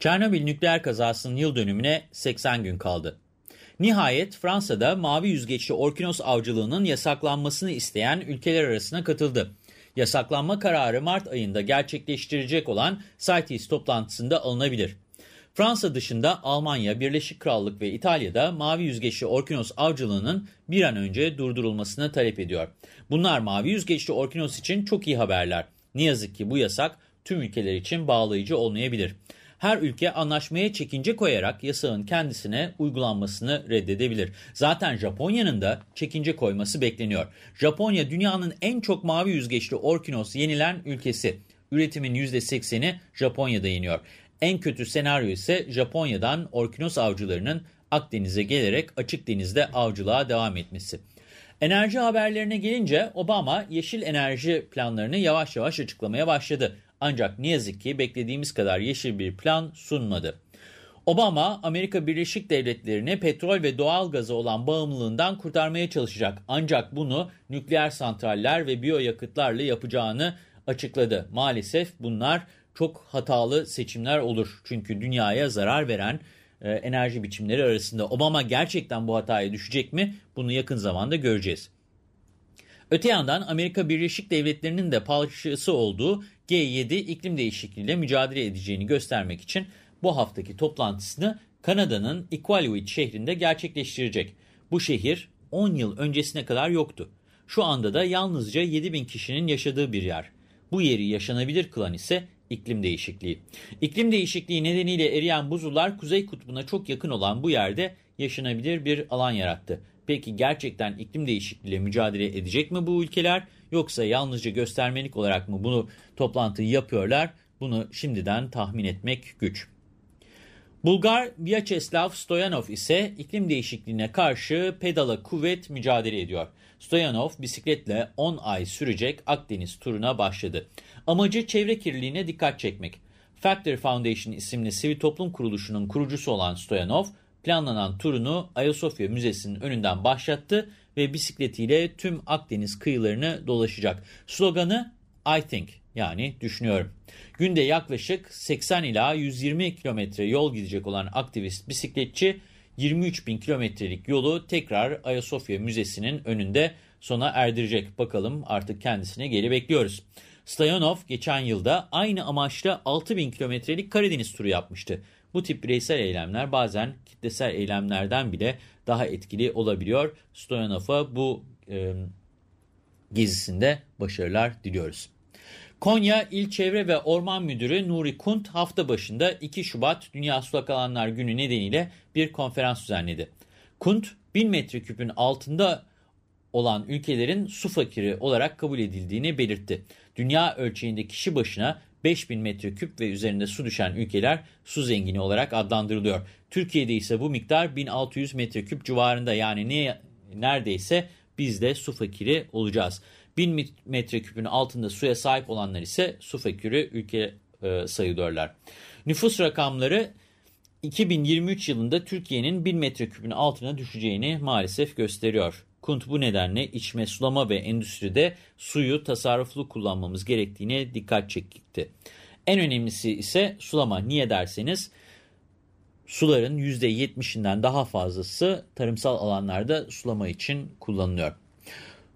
Çernobil nükleer kazasının yıl dönümüne 80 gün kaldı. Nihayet Fransa'da mavi yüzgeçli orkinos avcılığının yasaklanmasını isteyen ülkeler arasına katıldı. Yasaklanma kararı Mart ayında gerçekleştirecek olan CITES toplantısında alınabilir. Fransa dışında Almanya, Birleşik Krallık ve İtalya'da mavi yüzgeçli orkinos avcılığının bir an önce durdurulmasını talep ediyor. Bunlar mavi yüzgeçli orkinos için çok iyi haberler. Ne yazık ki bu yasak tüm ülkeler için bağlayıcı olmayabilir her ülke anlaşmaya çekince koyarak yasağın kendisine uygulanmasını reddedebilir. Zaten Japonya'nın da çekince koyması bekleniyor. Japonya dünyanın en çok mavi yüzgeçli orkinos yenilen ülkesi. Üretimin %80'i Japonya'da yeniyor. En kötü senaryo ise Japonya'dan orkinos avcılarının Akdeniz'e gelerek açık denizde avcılığa devam etmesi. Enerji haberlerine gelince Obama yeşil enerji planlarını yavaş yavaş açıklamaya başladı. Ancak ne yazık ki beklediğimiz kadar yeşil bir plan sunmadı. Obama, Amerika Birleşik Devletleri'ni petrol ve doğal gaza olan bağımlılığından kurtarmaya çalışacak. Ancak bunu nükleer santraller ve biyoyakıtlarla yapacağını açıkladı. Maalesef bunlar çok hatalı seçimler olur. Çünkü dünyaya zarar veren e, enerji biçimleri arasında Obama gerçekten bu hataya düşecek mi? Bunu yakın zamanda göreceğiz. Öte yandan Amerika Birleşik Devletleri'nin de parçası olduğu G7 iklim değişikliğiyle mücadele edeceğini göstermek için bu haftaki toplantısını Kanada'nın Iqaluit şehrinde gerçekleştirecek. Bu şehir 10 yıl öncesine kadar yoktu. Şu anda da yalnızca 7 bin kişinin yaşadığı bir yer. Bu yeri yaşanabilir kılan ise iklim değişikliği. İklim değişikliği nedeniyle eriyen buzullar Kuzey Kutbu'na çok yakın olan bu yerde yaşanabilir bir alan yarattı. Peki gerçekten iklim değişikliğiyle mücadele edecek mi bu ülkeler yoksa yalnızca göstermelik olarak mı bunu toplantıyı yapıyorlar? Bunu şimdiden tahmin etmek güç. Bulgar Vyacheslav Stoyanov ise iklim değişikliğine karşı pedala kuvvet mücadele ediyor. Stoyanov bisikletle 10 ay sürecek Akdeniz turuna başladı. Amacı çevre kirliliğine dikkat çekmek. Factory Foundation isimli sivil toplum kuruluşunun kurucusu olan Stoyanov, planlanan turunu Ayasofya Müzesi'nin önünden başlattı ve bisikletiyle tüm Akdeniz kıyılarını dolaşacak. Sloganı I think yani düşünüyorum. Günde yaklaşık 80 ila 120 kilometre yol gidecek olan aktivist bisikletçi 23 bin kilometrelik yolu tekrar Ayasofya Müzesi'nin önünde sona erdirecek. Bakalım artık kendisine geri bekliyoruz. Stoyanov geçen yılda aynı amaçla 6 bin kilometrelik Karadeniz turu yapmıştı. Bu tip bireysel eylemler bazen kitlesel eylemlerden bile daha etkili olabiliyor. Stoyanov'a bu e, gezisinde başarılar diliyoruz. Konya İl Çevre ve Orman Müdürü Nuri Kunt hafta başında 2 Şubat Dünya Sulak Alanlar Günü nedeniyle bir konferans düzenledi. Kunt 1000 metreküpün altında olan ülkelerin su fakiri olarak kabul edildiğini belirtti. Dünya ölçeğinde kişi başına 5000 metreküp ve üzerinde su düşen ülkeler su zengini olarak adlandırılıyor. Türkiye'de ise bu miktar 1600 metreküp civarında yani ne, neredeyse biz de su fakiri olacağız. 1000 metreküpün altında suya sahip olanlar ise su fakiri ülke e, sayılıyorlar. Nüfus rakamları 2023 yılında Türkiye'nin 1000 metreküpün altına düşeceğini maalesef gösteriyor. Kunt bu nedenle içme, sulama ve endüstride suyu tasarruflu kullanmamız gerektiğine dikkat çekti. En önemlisi ise sulama. Niye derseniz suların %70'inden daha fazlası tarımsal alanlarda sulama için kullanılıyor.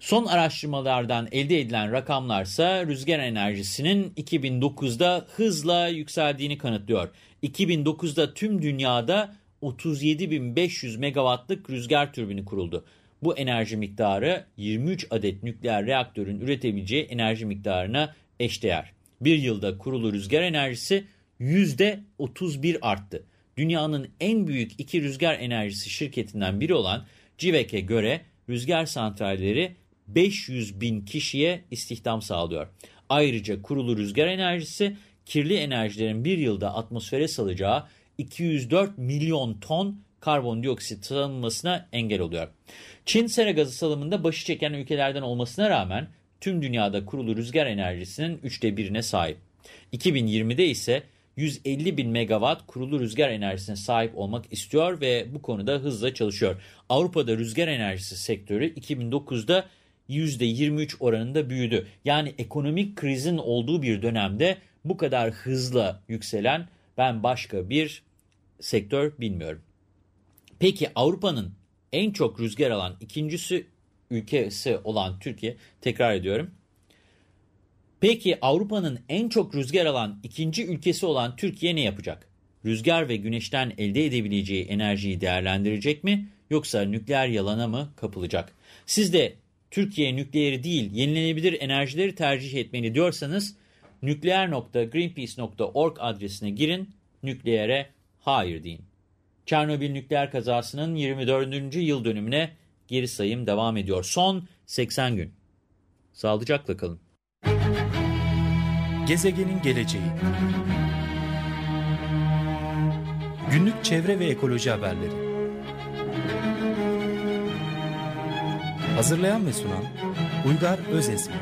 Son araştırmalardan elde edilen rakamlarsa rüzgar enerjisinin 2009'da hızla yükseldiğini kanıtlıyor. 2009'da tüm dünyada 37.500 megawattlık rüzgar türbini kuruldu. Bu enerji miktarı 23 adet nükleer reaktörün üretebileceği enerji miktarına eşdeğer. Bir yılda kurulu rüzgar enerjisi %31 arttı. Dünyanın en büyük iki rüzgar enerjisi şirketinden biri olan CIVEC'e göre rüzgar santralleri 500 bin kişiye istihdam sağlıyor. Ayrıca kurulu rüzgar enerjisi kirli enerjilerin bir yılda atmosfere salacağı 204 milyon ton karbondioksit salınmasına engel oluyor. Çin sera gazı salımında başı çeken ülkelerden olmasına rağmen tüm dünyada kurulu rüzgar enerjisinin üçte birine sahip. 2020'de ise 150 bin megawatt kurulu rüzgar enerjisine sahip olmak istiyor ve bu konuda hızla çalışıyor. Avrupa'da rüzgar enerjisi sektörü 2009'da %23 oranında büyüdü. Yani ekonomik krizin olduğu bir dönemde bu kadar hızla yükselen ben başka bir sektör bilmiyorum. Peki Avrupa'nın en çok rüzgar alan ikincisi ülkesi olan Türkiye, tekrar ediyorum. Peki Avrupa'nın en çok rüzgar alan ikinci ülkesi olan Türkiye ne yapacak? Rüzgar ve güneşten elde edebileceği enerjiyi değerlendirecek mi yoksa nükleer yalana mı kapılacak? Siz de Türkiye nükleeri değil yenilenebilir enerjileri tercih etmeli diyorsanız nükleer.greenpeace.org adresine girin, nükleere hayır deyin. Çernobil nükleer kazasının 24. yıl dönümüne geri sayım devam ediyor. Son 80 gün. Sağlıcakla kalın. Gezegenin geleceği Günlük çevre ve ekoloji haberleri Hazırlayan ve sunan Uygar Özesmi